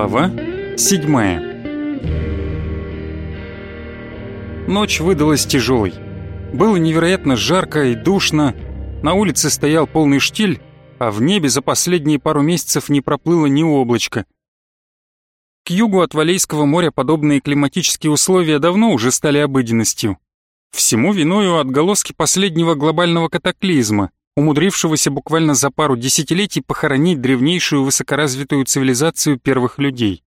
Глава седьмая Ночь выдалась тяжелой. Было невероятно жарко и душно, на улице стоял полный штиль, а в небе за последние пару месяцев не проплыло ни облачка. К югу от Валейского моря подобные климатические условия давно уже стали обыденностью. Всему виною отголоски последнего глобального катаклизма, умудрившегося буквально за пару десятилетий похоронить древнейшую высокоразвитую цивилизацию первых людей.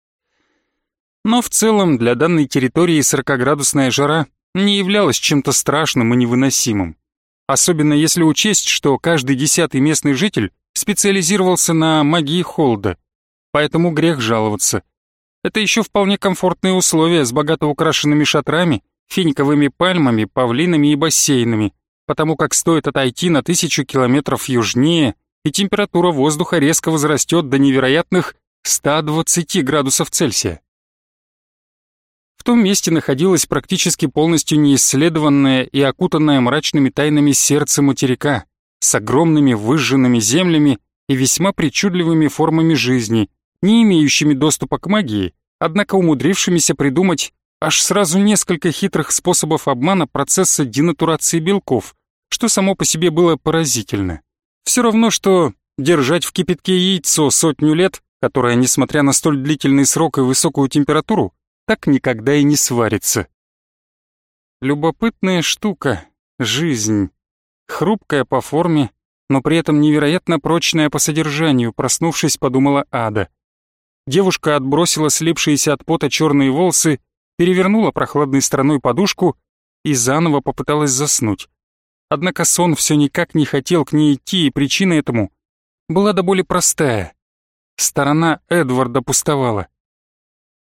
Но в целом для данной территории 40-градусная жара не являлась чем-то страшным и невыносимым. Особенно если учесть, что каждый десятый местный житель специализировался на магии холода, поэтому грех жаловаться. Это еще вполне комфортные условия с богато украшенными шатрами, финиковыми пальмами, павлинами и бассейнами, потому как стоит отойти на тысячу километров южнее, и температура воздуха резко возрастет до невероятных 120 градусов Цельсия. В том месте находилось практически полностью неисследованное и окутанное мрачными тайнами сердце материка, с огромными выжженными землями и весьма причудливыми формами жизни, не имеющими доступа к магии, однако умудрившимися придумать аж сразу несколько хитрых способов обмана процесса денатурации белков, что само по себе было поразительно. Все равно, что держать в кипятке яйцо сотню лет, которое, несмотря на столь длительный срок и высокую температуру, так никогда и не сварится. Любопытная штука — жизнь. Хрупкая по форме, но при этом невероятно прочная по содержанию, проснувшись, подумала Ада. Девушка отбросила слипшиеся от пота черные волосы перевернула прохладной стороной подушку и заново попыталась заснуть. Однако сон все никак не хотел к ней идти, и причина этому была до боли простая. Сторона Эдварда пустовала.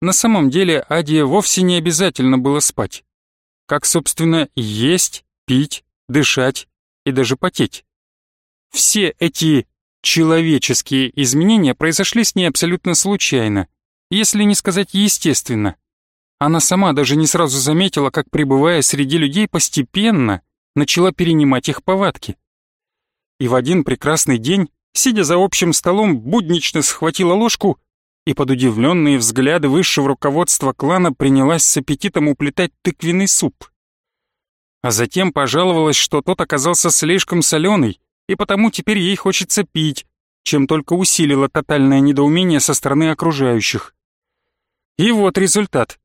На самом деле Адия вовсе не обязательно было спать. Как, собственно, есть, пить, дышать и даже потеть. Все эти человеческие изменения произошли с ней абсолютно случайно, если не сказать естественно. Она сама даже не сразу заметила, как, пребывая среди людей, постепенно начала перенимать их повадки. И в один прекрасный день, сидя за общим столом, буднично схватила ложку и под удивленные взгляды высшего руководства клана принялась с аппетитом уплетать тыквенный суп. А затем пожаловалась, что тот оказался слишком соленый, и потому теперь ей хочется пить, чем только усилило тотальное недоумение со стороны окружающих. И вот результат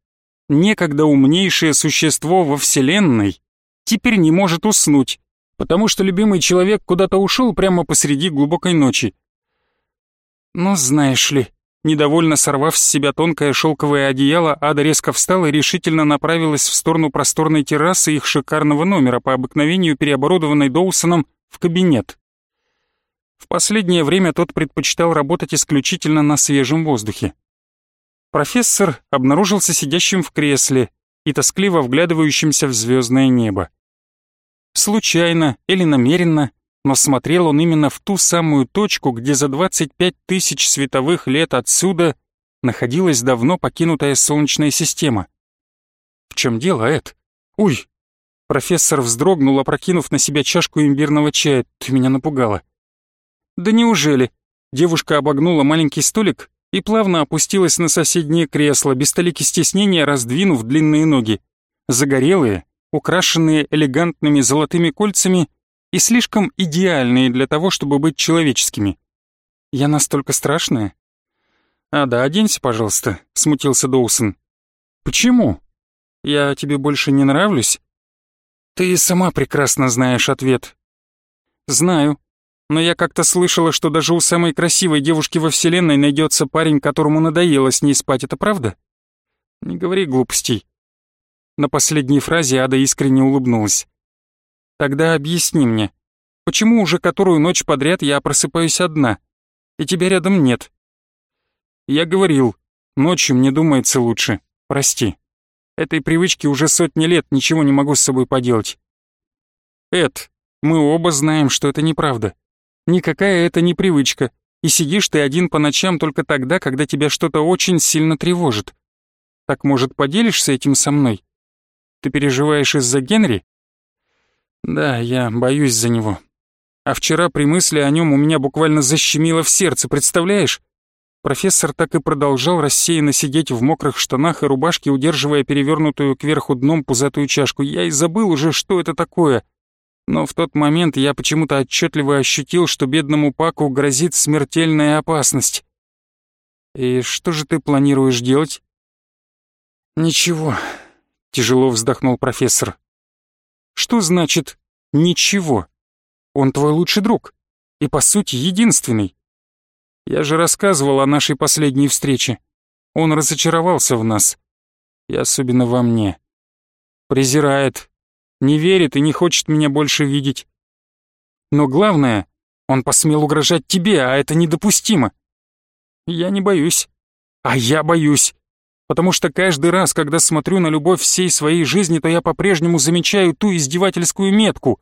некогда умнейшее существо во Вселенной, теперь не может уснуть, потому что любимый человек куда-то ушел прямо посреди глубокой ночи. Но знаешь ли, недовольно сорвав с себя тонкое шелковое одеяло, Ада резко встала и решительно направилась в сторону просторной террасы их шикарного номера, по обыкновению переоборудованной Доусоном в кабинет. В последнее время тот предпочитал работать исключительно на свежем воздухе. Профессор обнаружился сидящим в кресле и тоскливо вглядывающимся в звездное небо. Случайно или намеренно, но смотрел он именно в ту самую точку, где за 25 тысяч световых лет отсюда находилась давно покинутая Солнечная система. В чем дело, Эд? Уй! Профессор вздрогнул, опрокинув на себя чашку имбирного чая. Ты меня напугала. Да неужели? Девушка обогнула маленький столик и плавно опустилась на соседнее кресло, без толики стеснения раздвинув длинные ноги. Загорелые, украшенные элегантными золотыми кольцами и слишком идеальные для того, чтобы быть человеческими. Я настолько страшная? «А да, оденься, пожалуйста», — смутился Доусон. «Почему? Я тебе больше не нравлюсь?» «Ты сама прекрасно знаешь ответ». «Знаю но я как-то слышала, что даже у самой красивой девушки во вселенной найдется парень, которому надоело с ней спать, это правда? Не говори глупостей. На последней фразе Ада искренне улыбнулась. Тогда объясни мне, почему уже которую ночь подряд я просыпаюсь одна, и тебя рядом нет? Я говорил, ночью мне думается лучше, прости. Этой привычке уже сотни лет ничего не могу с собой поделать. Эд, мы оба знаем, что это неправда. Никакая это не привычка, и сидишь ты один по ночам только тогда, когда тебя что-то очень сильно тревожит. Так, может, поделишься этим со мной? Ты переживаешь из-за Генри? Да, я боюсь за него. А вчера при мысли о нем у меня буквально защемило в сердце, представляешь? Профессор так и продолжал рассеянно сидеть в мокрых штанах и рубашке, удерживая перевернутую кверху дном пузатую чашку. Я и забыл уже, что это такое. Но в тот момент я почему-то отчетливо ощутил, что бедному Паку грозит смертельная опасность. «И что же ты планируешь делать?» «Ничего», — тяжело вздохнул профессор. «Что значит «ничего»? Он твой лучший друг и, по сути, единственный. Я же рассказывал о нашей последней встрече. Он разочаровался в нас. И особенно во мне. Презирает, не верит и не хочет меня больше видеть. Но главное, он посмел угрожать тебе, а это недопустимо. Я не боюсь. А я боюсь. Потому что каждый раз, когда смотрю на любовь всей своей жизни, то я по-прежнему замечаю ту издевательскую метку.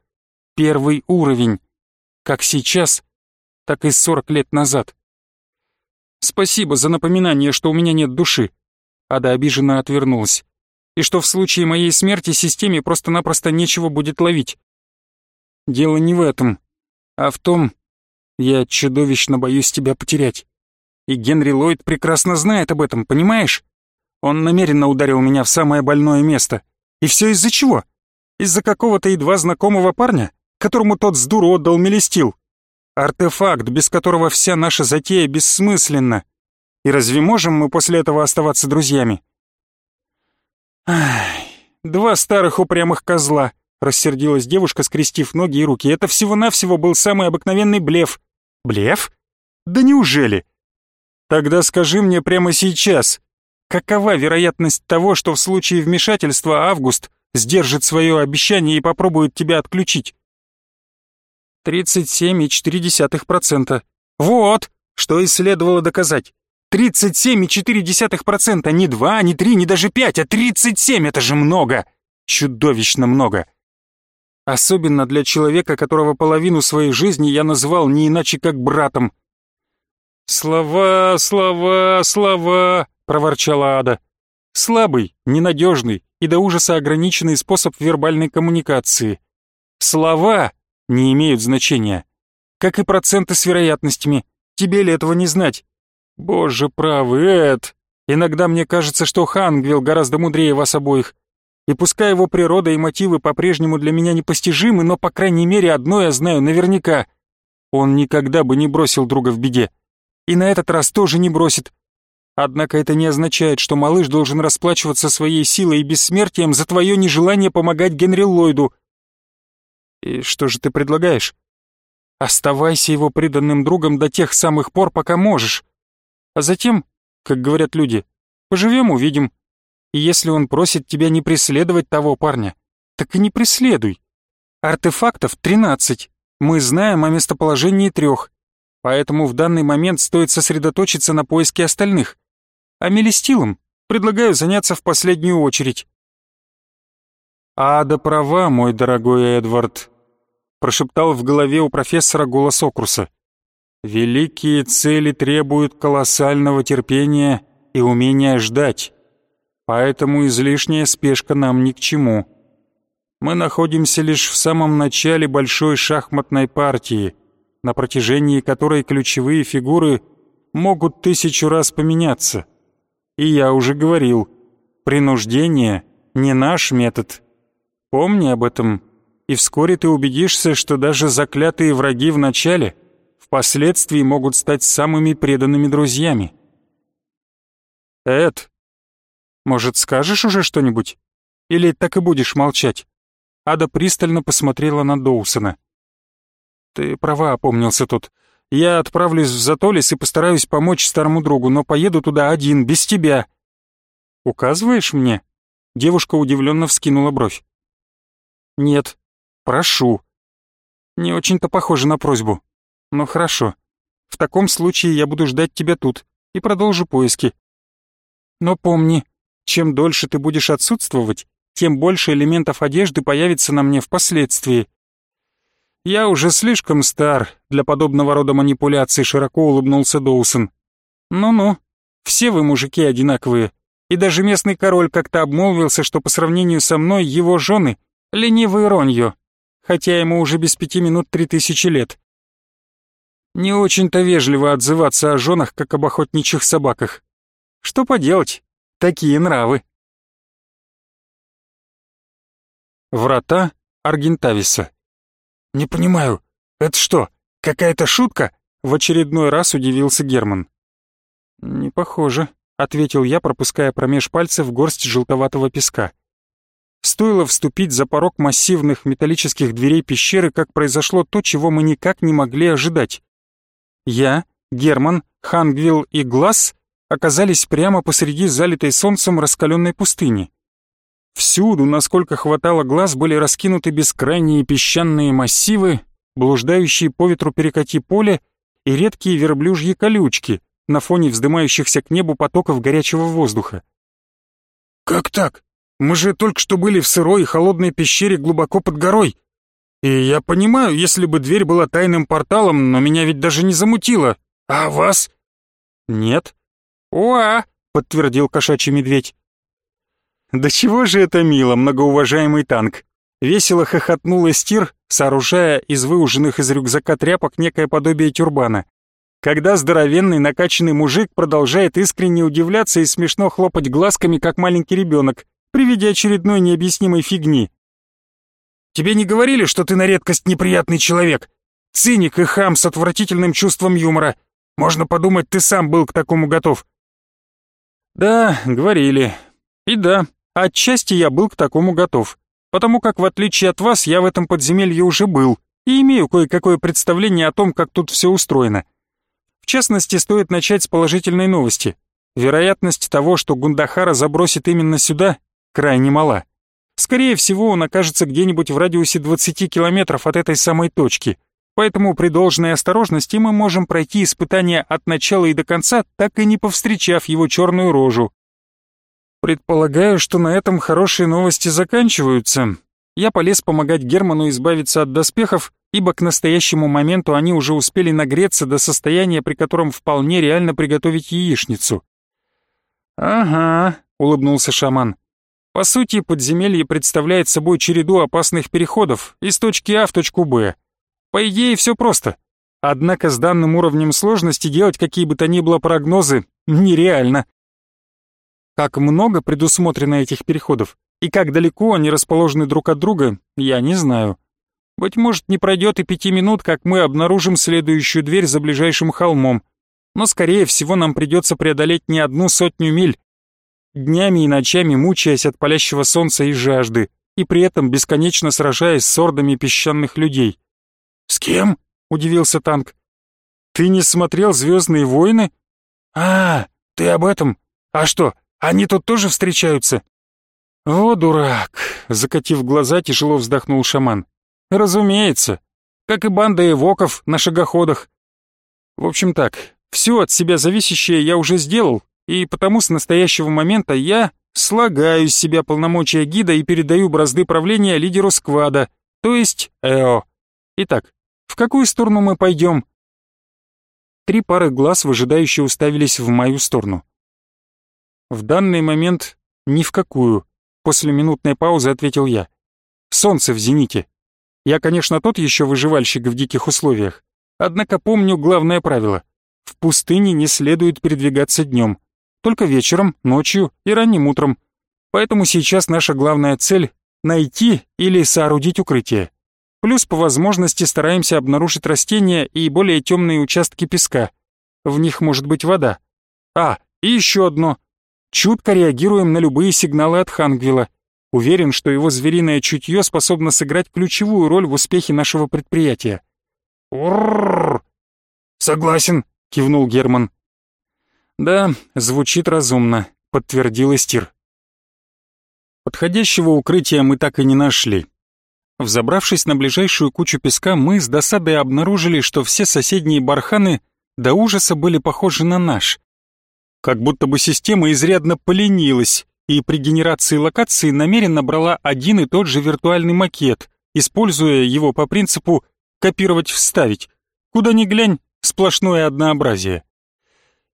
Первый уровень. Как сейчас, так и сорок лет назад. Спасибо за напоминание, что у меня нет души. Ада обиженно отвернулась. И что в случае моей смерти системе просто-напросто нечего будет ловить. Дело не в этом, а в том, я чудовищно боюсь тебя потерять. И Генри Ллойд прекрасно знает об этом, понимаешь? Он намеренно ударил меня в самое больное место. И все из-за чего? Из-за какого-то едва знакомого парня, которому тот с дуру отдал Мелестил. Артефакт, без которого вся наша затея бессмысленна. И разве можем мы после этого оставаться друзьями? Ай, два старых упрямых козла, рассердилась девушка, скрестив ноги и руки. Это всего-навсего был самый обыкновенный блеф. Блеф? Да неужели? Тогда скажи мне прямо сейчас, какова вероятность того, что в случае вмешательства Август сдержит свое обещание и попробует тебя отключить? 37,4%. Вот, что и следовало доказать. 37,4%, не 2, не 3, не даже 5, а 37, это же много. Чудовищно много. Особенно для человека, которого половину своей жизни я назвал не иначе как братом. «Слова, слова, слова», — проворчала Ада. «Слабый, ненадежный и до ужаса ограниченный способ вербальной коммуникации. Слова не имеют значения. Как и проценты с вероятностями. Тебе ли этого не знать? Боже правый, Эд. Иногда мне кажется, что Хангвилл гораздо мудрее вас обоих. И пускай его природа и мотивы по-прежнему для меня непостижимы, но, по крайней мере, одно я знаю наверняка. Он никогда бы не бросил друга в беде. И на этот раз тоже не бросит. Однако это не означает, что малыш должен расплачиваться своей силой и бессмертием за твое нежелание помогать Генри Ллойду. И что же ты предлагаешь? Оставайся его преданным другом до тех самых пор, пока можешь. А затем, как говорят люди, поживем — увидим. И если он просит тебя не преследовать того парня, так и не преследуй. Артефактов 13. Мы знаем о местоположении трех. Поэтому в данный момент стоит сосредоточиться на поиске остальных. А Мелистилом предлагаю заняться в последнюю очередь. «Ада права, мой дорогой Эдвард», прошептал в голове у профессора голос Окруса. «Великие цели требуют колоссального терпения и умения ждать, поэтому излишняя спешка нам ни к чему. Мы находимся лишь в самом начале большой шахматной партии, на протяжении которой ключевые фигуры могут тысячу раз поменяться. И я уже говорил, принуждение не наш метод. Помни об этом и вскоре ты убедишься, что даже заклятые враги в начале впоследствии могут стать самыми преданными друзьями. Эд, может, скажешь уже что-нибудь? Или так и будешь молчать? Ада пристально посмотрела на Доусона. Ты права, опомнился тот. Я отправлюсь в Затолис и постараюсь помочь старому другу, но поеду туда один, без тебя. Указываешь мне? Девушка удивленно вскинула бровь. Нет, Прошу. Не очень-то похоже на просьбу. Но хорошо. В таком случае я буду ждать тебя тут и продолжу поиски. Но помни, чем дольше ты будешь отсутствовать, тем больше элементов одежды появится на мне впоследствии. Я уже слишком стар для подобного рода манипуляций, широко улыбнулся Доусон. Ну-ну, все вы мужики одинаковые. И даже местный король как-то обмолвился, что по сравнению со мной его жены — ленивые роньё хотя ему уже без пяти минут три тысячи лет. Не очень-то вежливо отзываться о женах, как об охотничьих собаках. Что поделать, такие нравы. Врата Аргентависа. «Не понимаю, это что, какая-то шутка?» В очередной раз удивился Герман. «Не похоже», — ответил я, пропуская промеж пальцев горсть желтоватого песка. Стоило вступить за порог массивных металлических дверей пещеры, как произошло то, чего мы никак не могли ожидать. Я, Герман, Хангвилл и Глаз оказались прямо посреди залитой солнцем раскаленной пустыни. Всюду, насколько хватало глаз, были раскинуты бескрайние песчаные массивы, блуждающие по ветру перекати поле и редкие верблюжьи колючки на фоне вздымающихся к небу потоков горячего воздуха. «Как так? Мы же только что были в сырой и холодной пещере глубоко под горой. И я понимаю, если бы дверь была тайным порталом, но меня ведь даже не замутило. А вас?» «Нет». «Уа!» — подтвердил кошачий медведь. «Да чего же это мило, многоуважаемый танк!» Весело хохотнул Эстир, сооружая из выуженных из рюкзака тряпок некое подобие тюрбана. Когда здоровенный накачанный мужик продолжает искренне удивляться и смешно хлопать глазками, как маленький ребенок, при виде очередной необъяснимой фигни. «Тебе не говорили, что ты на редкость неприятный человек? Циник и хам с отвратительным чувством юмора. Можно подумать, ты сам был к такому готов». «Да, говорили. И да, Отчасти я был к такому готов, потому как, в отличие от вас, я в этом подземелье уже был и имею кое-какое представление о том, как тут все устроено. В частности, стоит начать с положительной новости. Вероятность того, что Гундахара забросит именно сюда, крайне мала. Скорее всего, он окажется где-нибудь в радиусе 20 километров от этой самой точки, поэтому при должной осторожности мы можем пройти испытание от начала и до конца, так и не повстречав его черную рожу. Предполагаю, что на этом хорошие новости заканчиваются. Я полез помогать Герману избавиться от доспехов, ибо к настоящему моменту они уже успели нагреться до состояния, при котором вполне реально приготовить яичницу. «Ага», — улыбнулся шаман. «По сути, подземелье представляет собой череду опасных переходов из точки А в точку Б. По идее, все просто. Однако с данным уровнем сложности делать какие бы то ни было прогнозы нереально. Как много предусмотрено этих переходов и как далеко они расположены друг от друга, я не знаю. Быть может, не пройдет и пяти минут, как мы обнаружим следующую дверь за ближайшим холмом, но, скорее всего, нам придется преодолеть не одну сотню миль, днями и ночами мучаясь от палящего солнца и жажды, и при этом бесконечно сражаясь с ордами песчаных людей. «С кем?» — удивился танк. «Ты не смотрел «Звездные войны»?» «А, ты об этом? А что, они тут тоже встречаются?» «О, дурак!» — закатив глаза, тяжело вздохнул шаман. «Разумеется. Как и банда эвоков на шагоходах. В общем так, все от себя зависящее я уже сделал, и потому с настоящего момента я слагаю из себя полномочия гида и передаю бразды правления лидеру сквада, то есть Эо. Итак, в какую сторону мы пойдем?» Три пары глаз выжидающе уставились в мою сторону. В данный момент ни в какую. После минутной паузы ответил я. Солнце в зените. Я, конечно, тот еще выживальщик в диких условиях. Однако помню главное правило. В пустыне не следует передвигаться днем. Только вечером, ночью и ранним утром. Поэтому сейчас наша главная цель — найти или соорудить укрытие. Плюс по возможности стараемся обнаружить растения и более темные участки песка. В них может быть вода. А, и еще одно. Чутко реагируем на любые сигналы от Хангвилла. Уверен, что его звериное чутье способно сыграть ключевую роль в успехе нашего предприятия. «Урррр!» «Согласен», — кивнул Герман. «Да, звучит разумно», — подтвердил Эстир. Подходящего укрытия мы так и не нашли. Взобравшись на ближайшую кучу песка, мы с досадой обнаружили, что все соседние барханы до ужаса были похожи на наш. Как будто бы система изрядно поленилась и при генерации локации намеренно брала один и тот же виртуальный макет, используя его по принципу «копировать-вставить». Куда ни глянь, сплошное однообразие.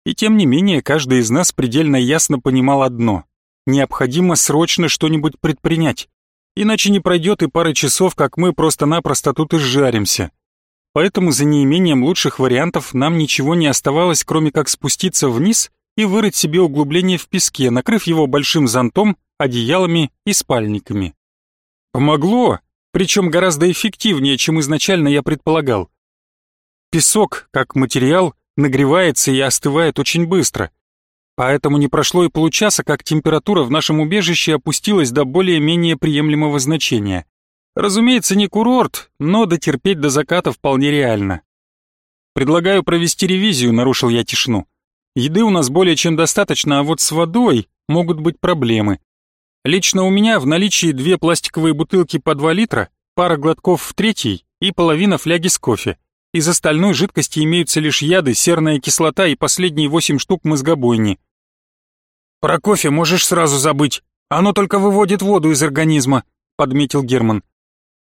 И тем не менее, каждый из нас предельно ясно понимал одно — необходимо срочно что-нибудь предпринять, иначе не пройдет и пары часов, как мы просто-напросто тут изжаримся. поэтому за неимением лучших вариантов нам ничего не оставалось, кроме как спуститься вниз и вырыть себе углубление в песке, накрыв его большим зонтом, одеялами и спальниками. Помогло, причем гораздо эффективнее, чем изначально я предполагал. Песок, как материал, нагревается и остывает очень быстро, поэтому не прошло и получаса, как температура в нашем убежище опустилась до более-менее приемлемого значения. Разумеется, не курорт, но дотерпеть до заката вполне реально. «Предлагаю провести ревизию», — нарушил я тишину. «Еды у нас более чем достаточно, а вот с водой могут быть проблемы. Лично у меня в наличии две пластиковые бутылки по 2 литра, пара глотков в третьей и половина фляги с кофе. Из остальной жидкости имеются лишь яды, серная кислота и последние 8 штук мозгобойни. «Про кофе можешь сразу забыть. Оно только выводит воду из организма», — подметил Герман.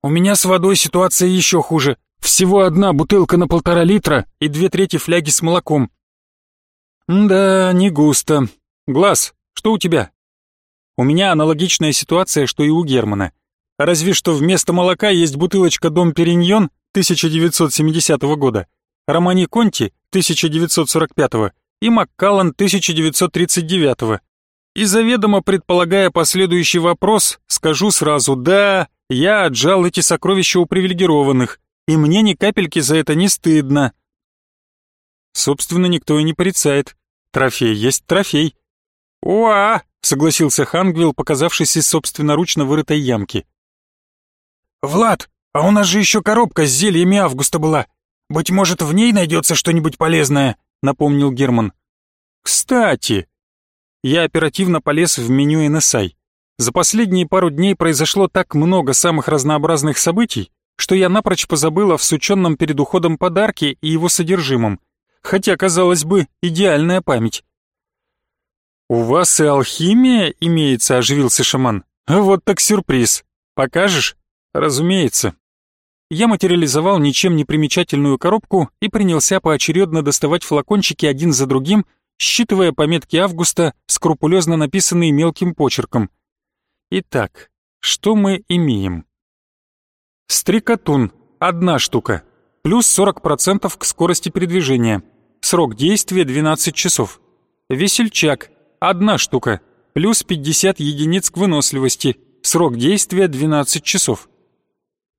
«У меня с водой ситуация еще хуже. Всего одна бутылка на полтора литра и две трети фляги с молоком». «Да, не густо. Глаз, что у тебя?» У меня аналогичная ситуация, что и у Германа. Разве что вместо молока есть бутылочка «Дом Периньон» 1970 года, Романи Конти 1945 и Маккаллан 1939 И заведомо предполагая последующий вопрос, скажу сразу «да», я отжал эти сокровища у привилегированных, и мне ни капельки за это не стыдно. Собственно, никто и не порицает. Трофей есть трофей. «Уа!» — согласился Хангвилл, показавшись из собственноручно вырытой ямки. «Влад, а у нас же еще коробка с зельями Августа была. Быть может, в ней найдется что-нибудь полезное?» — напомнил Герман. «Кстати...» Я оперативно полез в меню NSI. За последние пару дней произошло так много самых разнообразных событий, что я напрочь позабыл о всученном перед уходом подарке и его содержимом. Хотя, казалось бы, идеальная память. «У вас и алхимия имеется», — оживился шаман. «Вот так сюрприз. Покажешь?» «Разумеется». Я материализовал ничем не примечательную коробку и принялся поочередно доставать флакончики один за другим, считывая пометки Августа, скрупулезно написанные мелким почерком. Итак, что мы имеем? Стрикотун — одна штука, плюс 40% к скорости передвижения. Срок действия 12 часов. Весельчак одна штука, плюс 50 единиц к выносливости, срок действия 12 часов.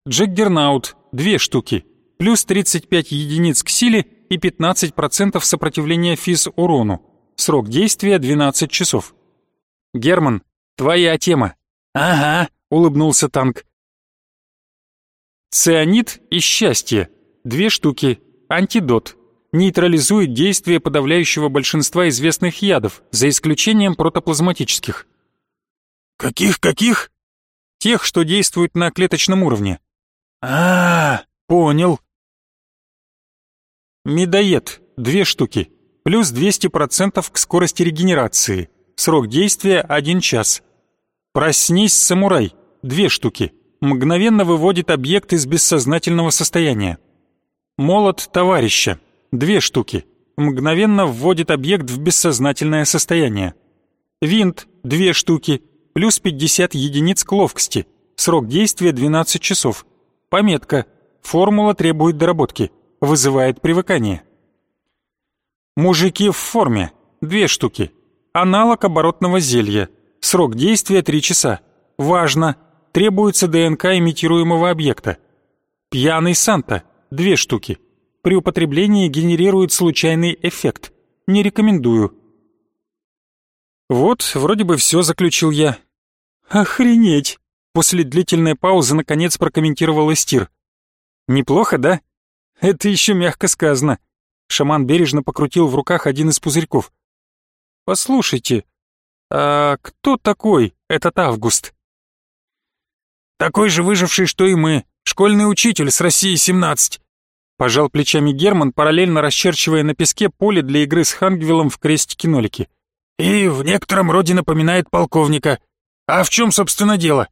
Джеггернаут две штуки, плюс 35 единиц к силе и 15% сопротивления физ урону, срок действия 12 часов. Герман, твоя тема. Ага, улыбнулся танк. Цианид и счастье, две штуки, антидот, нейтрализует действие подавляющего большинства известных ядов, за исключением протоплазматических. Каких-каких? Тех, что действуют на клеточном уровне. А, -а, -а понял. Медоед, две штуки, плюс 200% к скорости регенерации, срок действия 1 час. Проснись, самурай, две штуки, мгновенно выводит объект из бессознательного состояния. Молот товарища, две штуки, мгновенно вводит объект в бессознательное состояние. Винт, две штуки, плюс 50 единиц к ловкости, срок действия 12 часов. Пометка, формула требует доработки, вызывает привыкание. Мужики в форме, две штуки, аналог оборотного зелья, срок действия 3 часа. Важно, требуется ДНК имитируемого объекта. Пьяный Санта, две штуки, при употреблении генерирует случайный эффект. Не рекомендую. Вот, вроде бы все, заключил я. Охренеть! После длительной паузы наконец прокомментировал Эстир. Неплохо, да? Это еще мягко сказано. Шаман бережно покрутил в руках один из пузырьков. Послушайте, а кто такой этот Август? Такой же выживший, что и мы, школьный учитель с России-17. Пожал плечами Герман, параллельно расчерчивая на песке поле для игры с Хангвиллом в крестики-нолики. «И в некотором роде напоминает полковника. А в чем, собственно, дело?»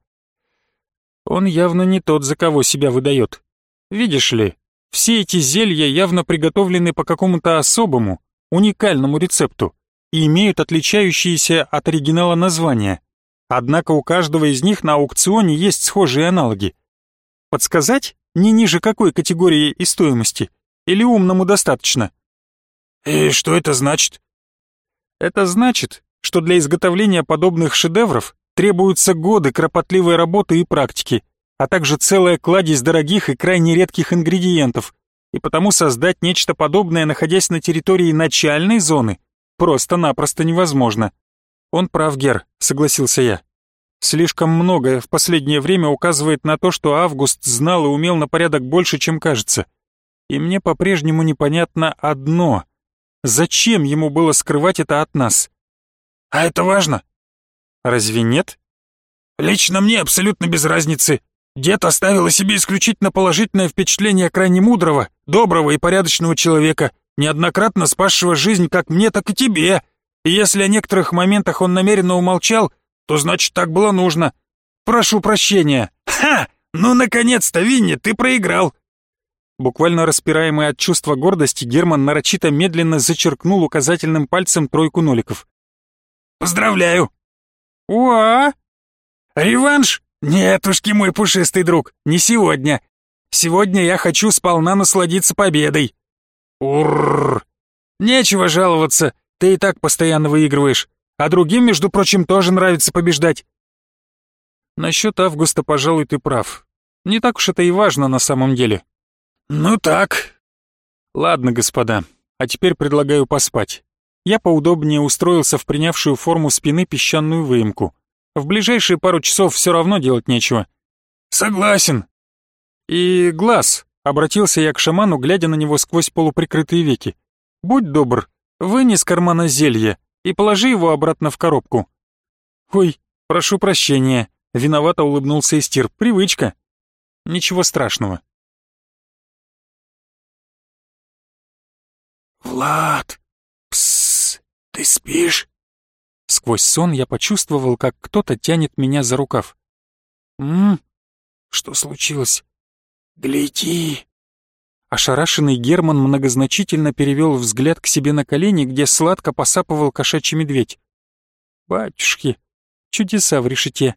Он явно не тот, за кого себя выдает. Видишь ли, все эти зелья явно приготовлены по какому-то особому, уникальному рецепту и имеют отличающиеся от оригинала названия. Однако у каждого из них на аукционе есть схожие аналоги. Подсказать? не ниже какой категории и стоимости? Или умному достаточно? И что это значит? Это значит, что для изготовления подобных шедевров требуются годы кропотливой работы и практики, а также целая кладезь дорогих и крайне редких ингредиентов, и потому создать нечто подобное, находясь на территории начальной зоны, просто-напросто невозможно. Он прав, Гер, согласился я. Слишком многое в последнее время указывает на то, что Август знал и умел на порядок больше, чем кажется. И мне по-прежнему непонятно одно. Зачем ему было скрывать это от нас? А это важно? Разве нет? Лично мне абсолютно без разницы. Дед оставил о себе исключительно положительное впечатление крайне мудрого, доброго и порядочного человека, неоднократно спасшего жизнь как мне, так и тебе. И если о некоторых моментах он намеренно умолчал, то значит так было нужно. Прошу прощения. Ха! Ну, наконец-то, Винни, ты проиграл. Буквально распираемый от чувства гордости, Герман нарочито медленно зачеркнул указательным пальцем тройку ноликов. «Поздравляю!» «Уа!» «Реванш? Нетушки, мой пушистый друг, не сегодня. Сегодня я хочу сполна насладиться победой». «Урррр! Нечего жаловаться, ты и так постоянно выигрываешь. А другим, между прочим, тоже нравится побеждать. Насчет Августа, пожалуй, ты прав. Не так уж это и важно на самом деле. Ну так. Ладно, господа, а теперь предлагаю поспать. Я поудобнее устроился в принявшую форму спины песчаную выемку. В ближайшие пару часов все равно делать нечего. Согласен. И глаз, обратился я к шаману, глядя на него сквозь полуприкрытые веки. Будь добр, вынь из кармана зелье и положи его обратно в коробку». «Ой, прошу прощения», — виновато улыбнулся Истир. «Привычка». «Ничего страшного». «Влад, ты спишь?» Сквозь сон я почувствовал, как кто-то тянет меня за рукав. «М? Что случилось? Гляди!» Ошарашенный Герман многозначительно перевел взгляд к себе на колени, где сладко посапывал кошачий медведь. «Батюшки, чудеса в решете!»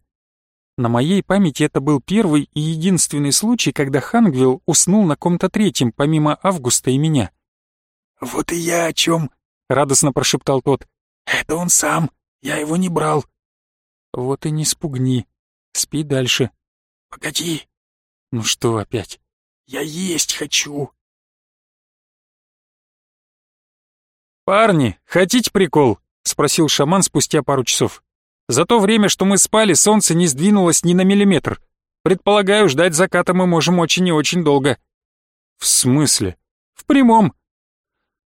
На моей памяти это был первый и единственный случай, когда Хангвилл уснул на ком-то третьем, помимо Августа и меня. «Вот и я о чем!» — радостно прошептал тот. «Это он сам, я его не брал». «Вот и не спугни. Спи дальше». «Погоди». «Ну что опять?» Я есть хочу. «Парни, хотите прикол?» — спросил шаман спустя пару часов. «За то время, что мы спали, солнце не сдвинулось ни на миллиметр. Предполагаю, ждать заката мы можем очень и очень долго». «В смысле?» «В прямом».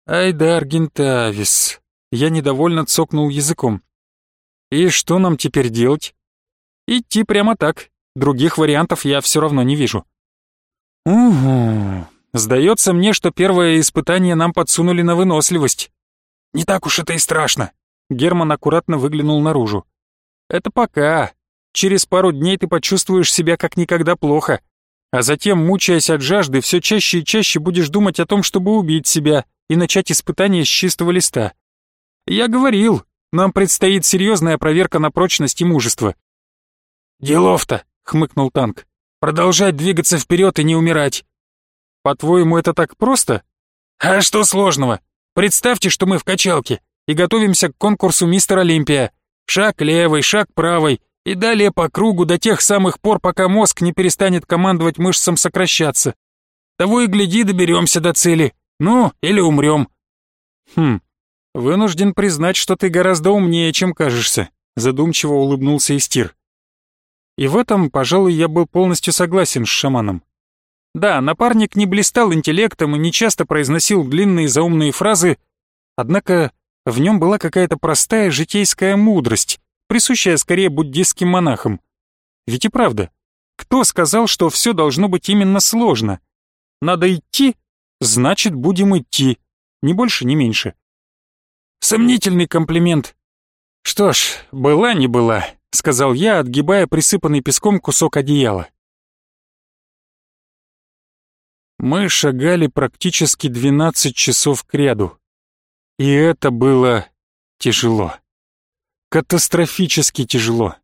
«Ай да, Аргентавис». Я недовольно цокнул языком. «И что нам теперь делать?» «Идти прямо так. Других вариантов я все равно не вижу». «Угу. Сдается мне, что первое испытание нам подсунули на выносливость». «Не так уж это и страшно». Герман аккуратно выглянул наружу. «Это пока. Через пару дней ты почувствуешь себя как никогда плохо. А затем, мучаясь от жажды, все чаще и чаще будешь думать о том, чтобы убить себя и начать испытание с чистого листа. Я говорил, нам предстоит серьезная проверка на прочность и мужество». «Делов-то», — хмыкнул танк. Продолжать двигаться вперед и не умирать. По-твоему, это так просто? А что сложного? Представьте, что мы в качалке и готовимся к конкурсу Мистер Олимпия. Шаг левый, шаг правый и далее по кругу до тех самых пор, пока мозг не перестанет командовать мышцам сокращаться. Того и гляди, доберемся до цели. Ну, или умрем. Хм, вынужден признать, что ты гораздо умнее, чем кажешься, задумчиво улыбнулся Истир. И в этом, пожалуй, я был полностью согласен с шаманом. Да, напарник не блистал интеллектом и не часто произносил длинные заумные фразы, однако в нем была какая-то простая житейская мудрость, присущая скорее буддистским монахам. Ведь и правда, кто сказал, что все должно быть именно сложно? Надо идти, значит, будем идти, ни больше, ни меньше. Сомнительный комплимент. Что ж, была не была. — сказал я, отгибая присыпанный песком кусок одеяла. Мы шагали практически 12 часов кряду. И это было тяжело. Катастрофически тяжело.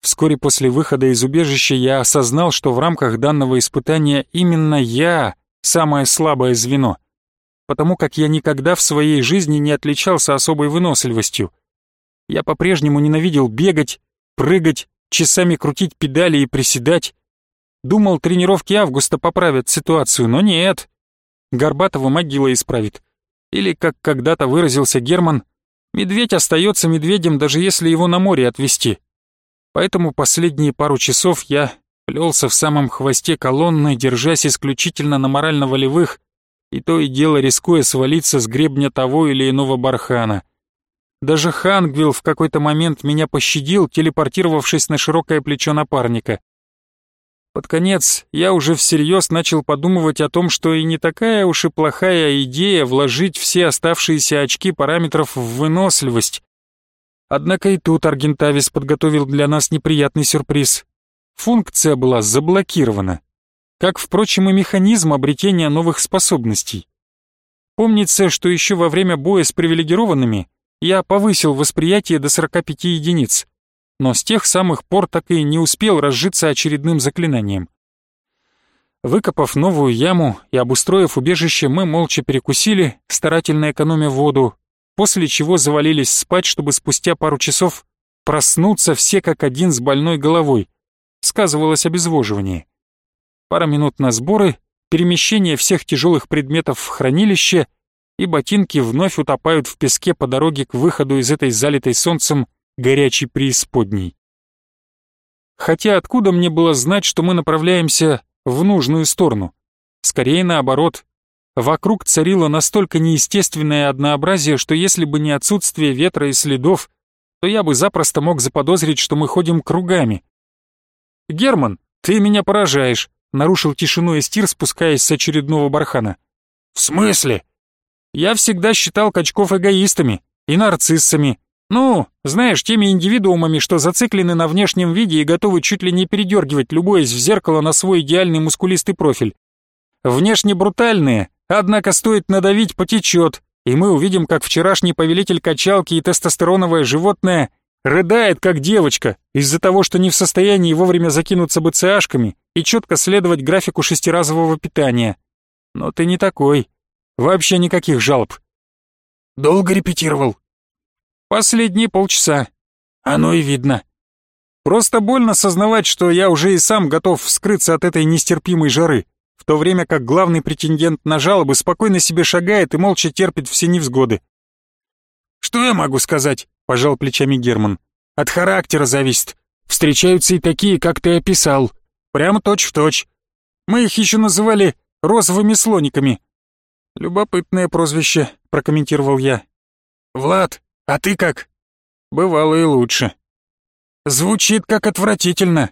Вскоре после выхода из убежища я осознал, что в рамках данного испытания именно я самое слабое звено, потому как я никогда в своей жизни не отличался особой выносливостью. Я по-прежнему ненавидел бегать, прыгать, часами крутить педали и приседать. Думал, тренировки августа поправят ситуацию, но нет. Горбатова могила исправит. Или, как когда-то выразился Герман, медведь остается медведем, даже если его на море отвезти. Поэтому последние пару часов я плелся в самом хвосте колонны, держась исключительно на морально-волевых, и то и дело рискуя свалиться с гребня того или иного бархана. Даже Хангвилл в какой-то момент меня пощадил, телепортировавшись на широкое плечо напарника. Под конец я уже всерьез начал подумывать о том, что и не такая уж и плохая идея вложить все оставшиеся очки параметров в выносливость. Однако и тут Аргентавис подготовил для нас неприятный сюрприз. Функция была заблокирована. Как, впрочем, и механизм обретения новых способностей. Помнится, что еще во время боя с привилегированными я повысил восприятие до 45 единиц но с тех самых пор так и не успел разжиться очередным заклинанием. Выкопав новую яму и обустроив убежище, мы молча перекусили, старательно экономя воду, после чего завалились спать, чтобы спустя пару часов проснуться все как один с больной головой. Сказывалось обезвоживание. Пара минут на сборы, перемещение всех тяжелых предметов в хранилище, и ботинки вновь утопают в песке по дороге к выходу из этой залитой солнцем горячей преисподней. Хотя откуда мне было знать, что мы направляемся в нужную сторону? Скорее наоборот. Вокруг царило настолько неестественное однообразие, что если бы не отсутствие ветра и следов, то я бы запросто мог заподозрить, что мы ходим кругами. «Герман, ты меня поражаешь», — нарушил тишину Эстир, спускаясь с очередного бархана. «В смысле?» «Я всегда считал качков эгоистами и нарциссами, ну, знаешь, теми индивидуумами, что зациклены на внешнем виде и готовы чуть ли не передергивать, любуясь в зеркало на свой идеальный мускулистый профиль. Внешне брутальные, однако стоит надавить, потечет, и мы увидим, как вчерашний повелитель качалки и тестостероновое животное рыдает, как девочка, из-за того, что не в состоянии вовремя закинуться БЦАшками и четко следовать графику шестиразового питания. Но ты не такой. Вообще никаких жалоб. Долго репетировал? Последние полчаса. Оно и видно. Просто больно сознавать, что я уже и сам готов вскрыться от этой нестерпимой жары, в то время как главный претендент на жалобы спокойно себе шагает и молча терпит все невзгоды. «Что я могу сказать?» — пожал плечами Герман. «От характера зависит. Встречаются и такие, как ты описал. Прямо точь-в-точь. Мы их еще называли розовыми слониками». «Любопытное прозвище», — прокомментировал я. «Влад, а ты как?» «Бывало и лучше». «Звучит как отвратительно».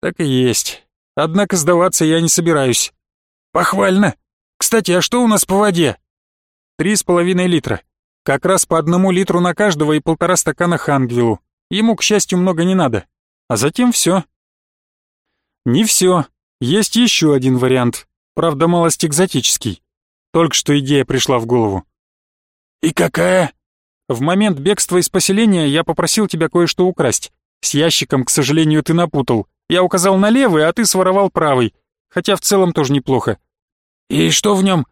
«Так и есть. Однако сдаваться я не собираюсь». «Похвально. Кстати, а что у нас по воде?» «Три с половиной литра. Как раз по одному литру на каждого и полтора стакана хангвилу. Ему, к счастью, много не надо. А затем все. Не все. Есть еще один вариант. Правда, малость экзотический. Только что идея пришла в голову. «И какая?» В момент бегства из поселения я попросил тебя кое-что украсть. С ящиком, к сожалению, ты напутал. Я указал на левый, а ты своровал правый. Хотя в целом тоже неплохо. И что в нем?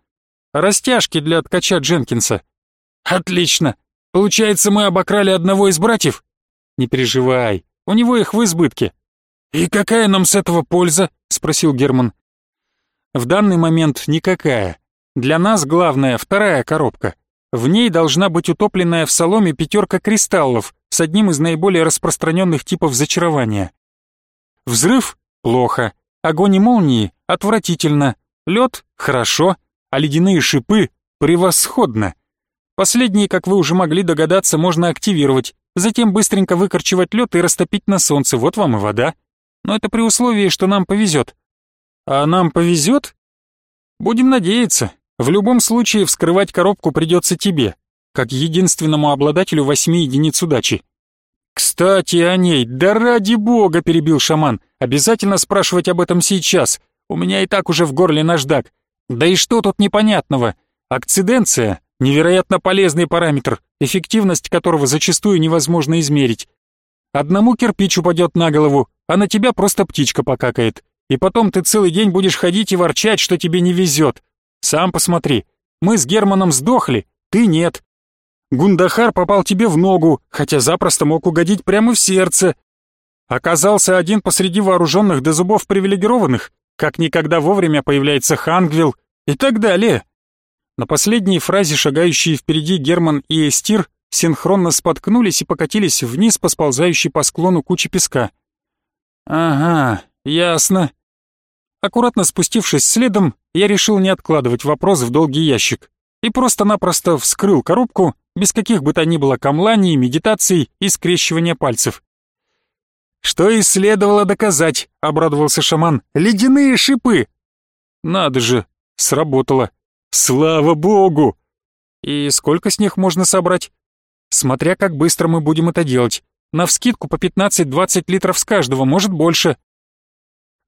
Растяжки для ткача Дженкинса. Отлично. Получается, мы обокрали одного из братьев? Не переживай, у него их в избытке. И какая нам с этого польза? Спросил Герман. В данный момент никакая. Для нас главное вторая коробка. В ней должна быть утопленная в соломе пятерка кристаллов с одним из наиболее распространенных типов зачарования. Взрыв – плохо, огонь и молнии – отвратительно, лед – хорошо, а ледяные шипы – превосходно. Последние, как вы уже могли догадаться, можно активировать, затем быстренько выкорчевать лед и растопить на солнце, вот вам и вода. Но это при условии, что нам повезет. А нам повезет? Будем надеяться. В любом случае вскрывать коробку придется тебе, как единственному обладателю восьми единиц удачи. «Кстати, о ней, да ради бога!» — перебил шаман. «Обязательно спрашивать об этом сейчас. У меня и так уже в горле наждак. Да и что тут непонятного? Акциденция — невероятно полезный параметр, эффективность которого зачастую невозможно измерить. Одному кирпич упадет на голову, а на тебя просто птичка покакает. И потом ты целый день будешь ходить и ворчать, что тебе не везет. Сам посмотри, мы с Германом сдохли, ты нет. Гундахар попал тебе в ногу, хотя запросто мог угодить прямо в сердце. Оказался один посреди вооруженных до зубов привилегированных, как никогда вовремя появляется Хангвилл и так далее. На последней фразе шагающие впереди Герман и Эстир синхронно споткнулись и покатились вниз по сползающей по склону куче песка. «Ага, ясно». Аккуратно спустившись следом, я решил не откладывать вопрос в долгий ящик и просто-напросто вскрыл коробку без каких бы то ни было камланий, медитаций и скрещивания пальцев. «Что и следовало доказать», — обрадовался шаман. «Ледяные шипы!» «Надо же, сработало. Слава богу!» «И сколько с них можно собрать?» Смотря как быстро мы будем это делать. Навскидку по 15-20 литров с каждого, может больше.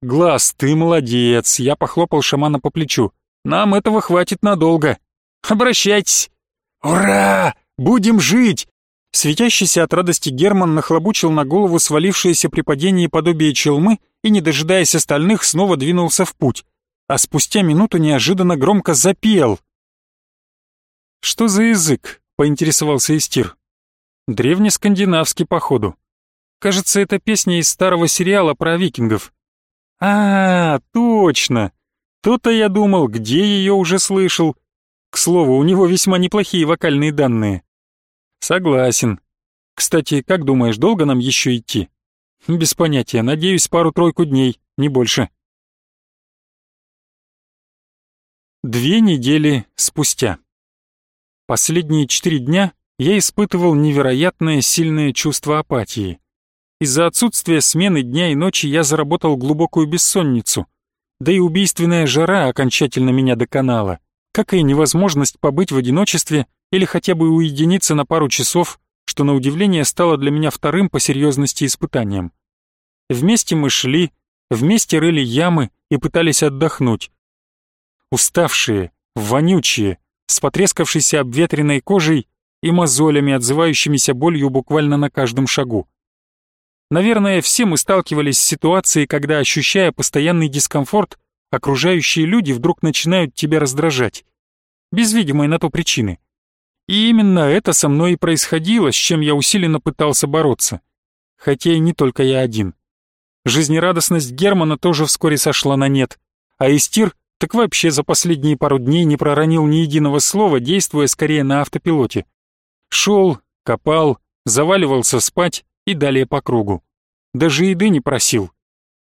Глаз, ты молодец, я похлопал шамана по плечу. Нам этого хватит надолго. Обращайтесь. Ура! Будем жить! Светящийся от радости Герман нахлобучил на голову свалившееся при падении подобие челмы и, не дожидаясь остальных, снова двинулся в путь, а спустя минуту неожиданно громко запел. «Что за язык?» — поинтересовался Истир. «Древнескандинавский, походу. Кажется, это песня из старого сериала про викингов». «А, точно! То-то я думал, где ее уже слышал. К слову, у него весьма неплохие вокальные данные». «Согласен. Кстати, как думаешь, долго нам еще идти?» «Без понятия. Надеюсь, пару-тройку дней, не больше». Две недели спустя. Последние четыре дня я испытывал невероятное сильное чувство апатии. Из-за отсутствия смены дня и ночи я заработал глубокую бессонницу, да и убийственная жара окончательно меня доконала, как и невозможность побыть в одиночестве или хотя бы уединиться на пару часов, что на удивление стало для меня вторым по серьезности испытанием. Вместе мы шли, вместе рыли ямы и пытались отдохнуть. Уставшие, вонючие, с потрескавшейся обветренной кожей и мозолями, отзывающимися болью буквально на каждом шагу. Наверное, все мы сталкивались с ситуацией, когда, ощущая постоянный дискомфорт, окружающие люди вдруг начинают тебя раздражать. Без видимой на то причины. И именно это со мной и происходило, с чем я усиленно пытался бороться. Хотя и не только я один. Жизнерадостность Германа тоже вскоре сошла на нет, а Истир так вообще за последние пару дней не проронил ни единого слова, действуя скорее на автопилоте. Шел, копал, заваливался спать и далее по кругу. Даже еды не просил.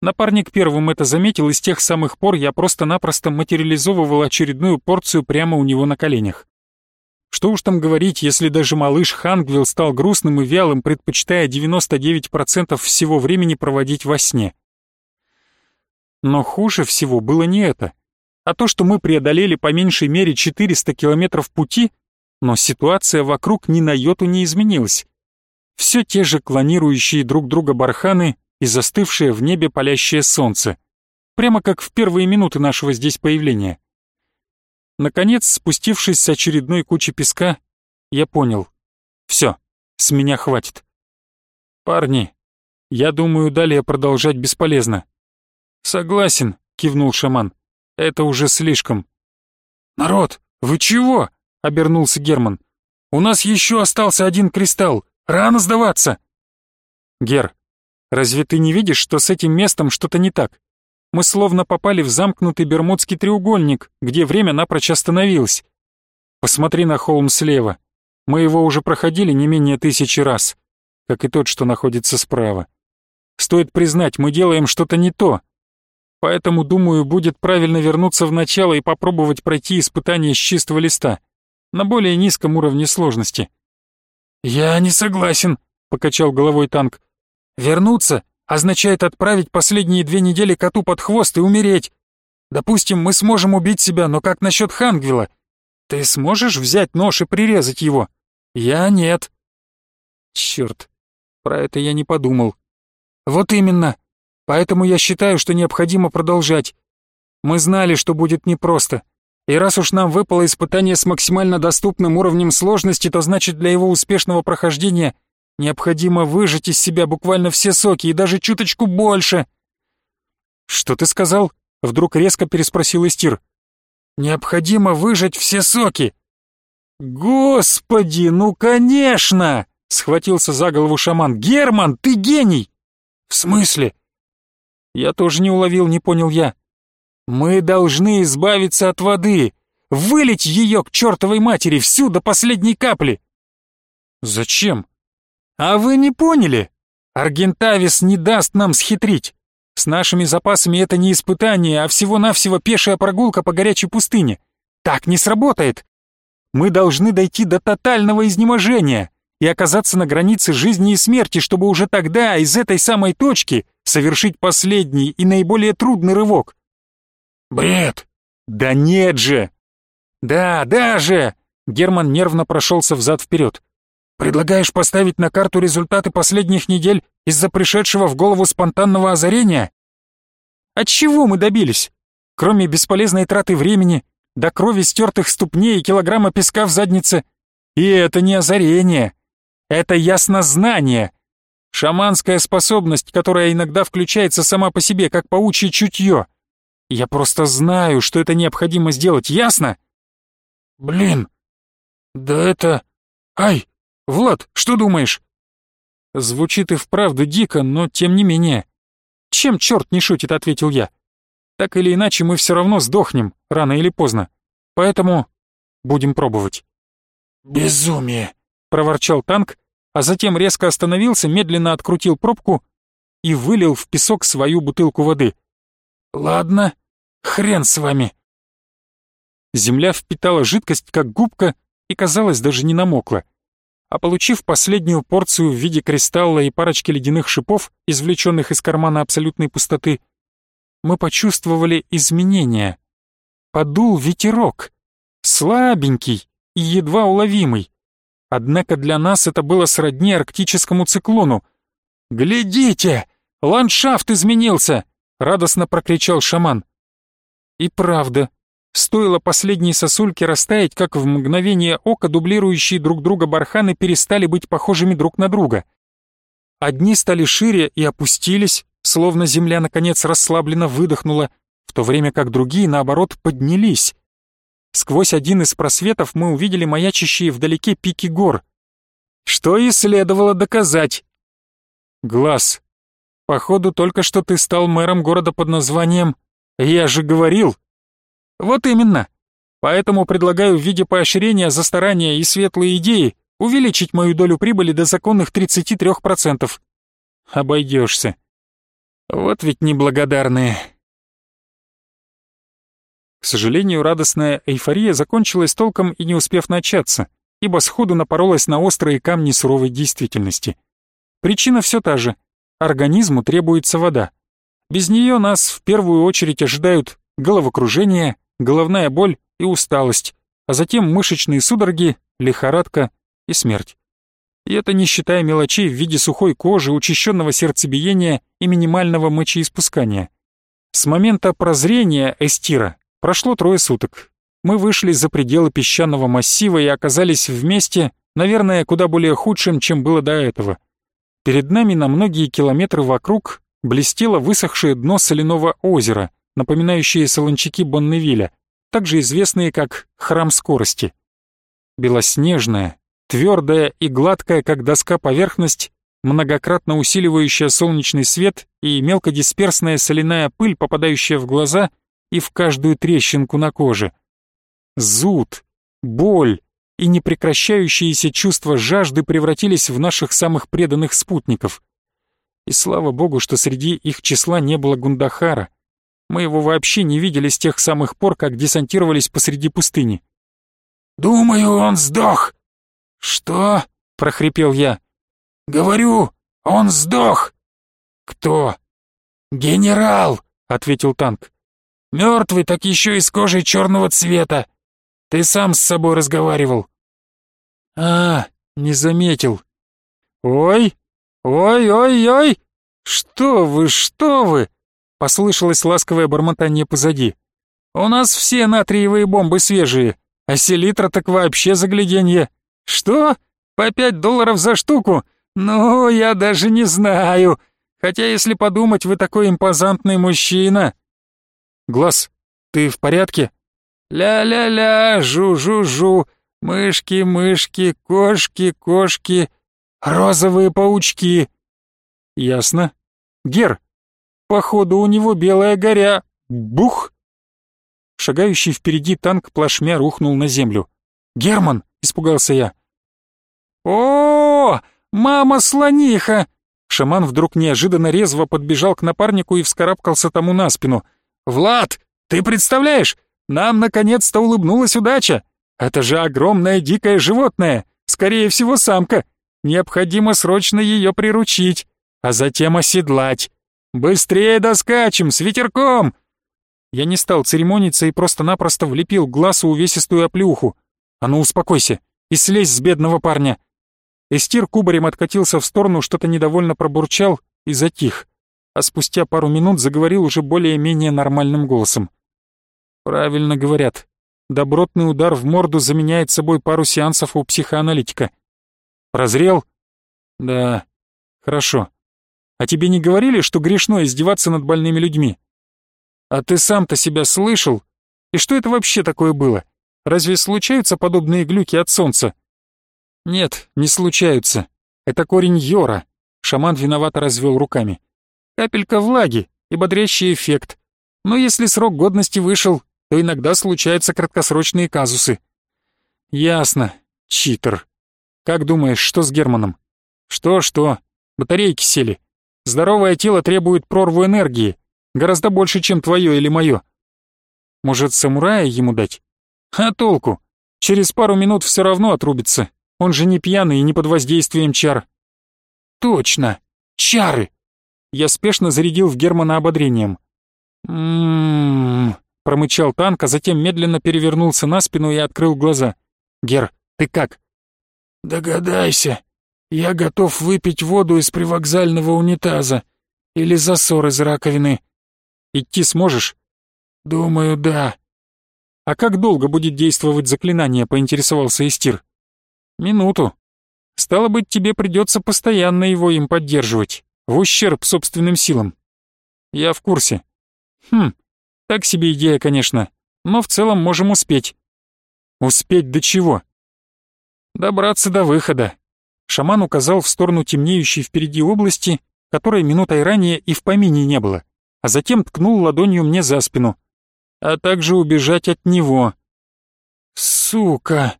Напарник первым это заметил, и с тех самых пор я просто-напросто материализовывал очередную порцию прямо у него на коленях. Что уж там говорить, если даже малыш Хангвилл стал грустным и вялым, предпочитая 99% всего времени проводить во сне. Но хуже всего было не это а то, что мы преодолели по меньшей мере 400 километров пути, но ситуация вокруг ни на йоту не изменилась. Все те же клонирующие друг друга барханы и застывшее в небе палящее солнце, прямо как в первые минуты нашего здесь появления. Наконец, спустившись с очередной кучи песка, я понял. Все, с меня хватит. Парни, я думаю, далее продолжать бесполезно. Согласен, кивнул шаман. Это уже слишком. «Народ, вы чего?» — обернулся Герман. «У нас еще остался один кристалл. Рано сдаваться!» «Гер, разве ты не видишь, что с этим местом что-то не так? Мы словно попали в замкнутый Бермудский треугольник, где время напрочь остановилось. Посмотри на холм слева. Мы его уже проходили не менее тысячи раз, как и тот, что находится справа. Стоит признать, мы делаем что-то не то, Поэтому, думаю, будет правильно вернуться в начало и попробовать пройти испытание с чистого листа, на более низком уровне сложности. «Я не согласен», — покачал головой танк. «Вернуться означает отправить последние две недели коту под хвост и умереть. Допустим, мы сможем убить себя, но как насчет Хангвила? Ты сможешь взять нож и прирезать его? Я нет». Черт, про это я не подумал. «Вот именно. Поэтому я считаю, что необходимо продолжать. Мы знали, что будет непросто. И раз уж нам выпало испытание с максимально доступным уровнем сложности, то значит для его успешного прохождения Необходимо выжать из себя буквально все соки и даже чуточку больше. Что ты сказал? Вдруг резко переспросил Истир. Необходимо выжать все соки. Господи, ну конечно! Схватился за голову шаман. Герман, ты гений! В смысле? Я тоже не уловил, не понял я. Мы должны избавиться от воды, вылить ее к чертовой матери всю до последней капли. Зачем? А вы не поняли? Аргентавис не даст нам схитрить. С нашими запасами это не испытание, а всего-навсего пешая прогулка по горячей пустыне. Так не сработает. Мы должны дойти до тотального изнеможения и оказаться на границе жизни и смерти, чтобы уже тогда из этой самой точки совершить последний и наиболее трудный рывок. Бред! Да нет же! Да, да же! Герман нервно прошелся взад-вперед. Предлагаешь поставить на карту результаты последних недель из-за пришедшего в голову спонтанного озарения? От чего мы добились? Кроме бесполезной траты времени, до крови стертых ступней и килограмма песка в заднице. И это не озарение. Это яснознание. Шаманская способность, которая иногда включается сама по себе, как паучье чутье. Я просто знаю, что это необходимо сделать, ясно? Блин, да это... Ай, Влад, что думаешь?» Звучит и вправду дико, но тем не менее. «Чем черт не шутит?» — ответил я. «Так или иначе мы все равно сдохнем, рано или поздно. Поэтому будем пробовать». «Безумие!» — проворчал танк, а затем резко остановился, медленно открутил пробку и вылил в песок свою бутылку воды. «Ладно, хрен с вами!» Земля впитала жидкость, как губка, и, казалось, даже не намокла а получив последнюю порцию в виде кристалла и парочки ледяных шипов, извлеченных из кармана абсолютной пустоты, мы почувствовали изменения. Подул ветерок, слабенький и едва уловимый. Однако для нас это было сродни арктическому циклону. «Глядите! Ландшафт изменился!» — радостно прокричал шаман. И правда, Стоило последней сосульке растаять, как в мгновение ока дублирующие друг друга барханы перестали быть похожими друг на друга. Одни стали шире и опустились, словно земля наконец расслабленно выдохнула, в то время как другие, наоборот, поднялись. Сквозь один из просветов мы увидели маячащие вдалеке пики гор. Что и следовало доказать. Глаз. Походу, только что ты стал мэром города под названием «Я же говорил», вот именно. Поэтому предлагаю в виде поощрения за старания и светлые идеи увеличить мою долю прибыли до законных 33%. Обойдешься. Вот ведь неблагодарные. К сожалению, радостная эйфория закончилась толком и не успев начаться, ибо сходу напоролась на острые камни суровой действительности. Причина все та же. Организму требуется вода. Без нее нас в первую очередь ожидают головокружение, головная боль и усталость, а затем мышечные судороги, лихорадка и смерть. И это не считая мелочей в виде сухой кожи, учащенного сердцебиения и минимального мочеиспускания. С момента прозрения Эстира прошло трое суток. Мы вышли за пределы песчаного массива и оказались вместе, наверное, куда более худшим, чем было до этого. Перед нами на многие километры вокруг блестело высохшее дно соляного озера — напоминающие солончаки Бонневиля, также известные как «Храм скорости». Белоснежная, твердая и гладкая, как доска поверхность, многократно усиливающая солнечный свет и мелкодисперсная соляная пыль, попадающая в глаза и в каждую трещинку на коже. Зуд, боль и непрекращающиеся чувства жажды превратились в наших самых преданных спутников. И слава богу, что среди их числа не было Гундахара — мы его вообще не видели с тех самых пор, как десантировались посреди пустыни. «Думаю, он сдох!» «Что?» — прохрипел я. «Говорю, он сдох!» «Кто?» «Генерал!» — ответил танк. «Мертвый, так еще и с кожей черного цвета. Ты сам с собой разговаривал». «А, не заметил. Ой, ой-ой-ой! Что вы, что вы!» Послышалось ласковое бормотание позади. «У нас все натриевые бомбы свежие, а селитра так вообще загляденье. Что? По пять долларов за штуку? «Ну, я даже не знаю. Хотя, если подумать, вы такой импозантный мужчина». «Глаз, ты в порядке?» «Ля-ля-ля, жу-жу-жу, мышки, мышки, кошки, кошки, розовые паучки». «Ясно. Гер, походу у него белая горя. Бух!» Шагающий впереди танк плашмя рухнул на землю. «Герман!» — испугался я. о, Мама-слониха!» Шаман вдруг неожиданно резво подбежал к напарнику и вскарабкался тому на спину. «Влад, ты представляешь, нам наконец-то улыбнулась удача! Это же огромное дикое животное, скорее всего самка. Необходимо срочно ее приручить, а затем оседлать. Быстрее доскачем, с ветерком!» Я не стал церемониться и просто-напросто влепил глазу увесистую оплюху. «А ну успокойся и слезь с бедного парня!» Эстир кубарем откатился в сторону, что-то недовольно пробурчал и затих, а спустя пару минут заговорил уже более-менее нормальным голосом. «Правильно говорят. Добротный удар в морду заменяет собой пару сеансов у психоаналитика. Прозрел? Да. Хорошо. А тебе не говорили, что грешно издеваться над больными людьми? А ты сам-то себя слышал? И что это вообще такое было? Разве случаются подобные глюки от солнца? «Нет, не случаются. Это корень йора». Шаман виновато развел руками. «Капелька влаги и бодрящий эффект. Но если срок годности вышел, то иногда случаются краткосрочные казусы». «Ясно. Читер. Как думаешь, что с Германом?» «Что-что? Батарейки сели. Здоровое тело требует прорву энергии. Гораздо больше, чем твое или мое. Может, самурая ему дать? А толку? Через пару минут все равно отрубится, он же не пьяный и не под воздействием чар. Точно, чары. Я спешно зарядил в Германа ободрением. Ммм, промычал танк, а затем медленно перевернулся на спину и открыл глаза. Гер, ты как? Догадайся. Я готов выпить воду из привокзального унитаза или засор из раковины. Идти сможешь? Думаю, да. А как долго будет действовать заклинание, поинтересовался Истир. Минуту. Стало быть, тебе придется постоянно его им поддерживать, в ущерб собственным силам. Я в курсе. Хм, так себе идея, конечно, но в целом можем успеть. Успеть до чего? Добраться до выхода. Шаман указал в сторону темнеющей впереди области, которой минутой ранее и в помине не было, а затем ткнул ладонью мне за спину. А также убежать от него. Сука!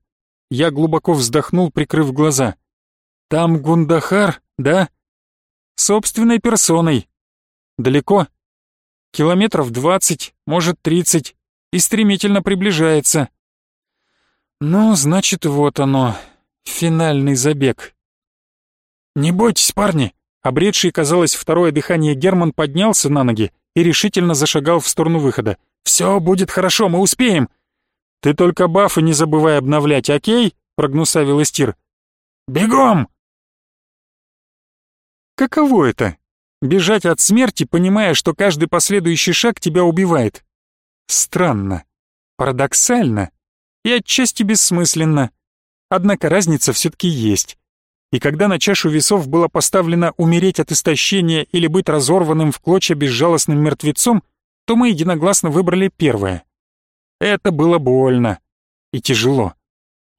Я глубоко вздохнул, прикрыв глаза. «Там Гундахар, да?» «Собственной персоной. Далеко?» «Километров двадцать, может, тридцать, и стремительно приближается». «Ну, значит, вот оно, финальный забег». «Не бойтесь, парни!» Обретший, казалось, второе дыхание Герман поднялся на ноги и решительно зашагал в сторону выхода. «Все будет хорошо, мы успеем!» «Ты только бафы не забывай обновлять, окей?» — прогнусавил Истир. «Бегом!» Каково это? Бежать от смерти, понимая, что каждый последующий шаг тебя убивает. Странно, парадоксально и отчасти бессмысленно. Однако разница все-таки есть. И когда на чашу весов было поставлено умереть от истощения или быть разорванным в клочья безжалостным мертвецом, то мы единогласно выбрали первое. Это было больно и тяжело.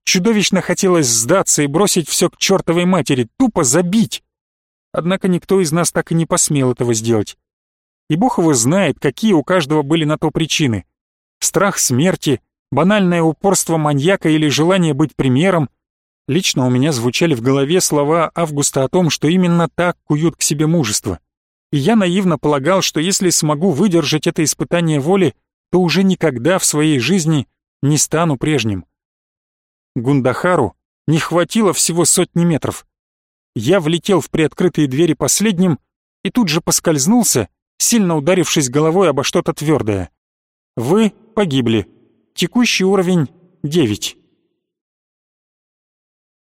Чудовищно хотелось сдаться и бросить все к чертовой матери, тупо забить. Однако никто из нас так и не посмел этого сделать. И бог его знает, какие у каждого были на то причины. Страх смерти, банальное упорство маньяка или желание быть примером. Лично у меня звучали в голове слова Августа о том, что именно так куют к себе мужество. И я наивно полагал, что если смогу выдержать это испытание воли, то уже никогда в своей жизни не стану прежним. Гундахару не хватило всего сотни метров. Я влетел в приоткрытые двери последним и тут же поскользнулся, сильно ударившись головой обо что-то твердое. Вы погибли. Текущий уровень 9.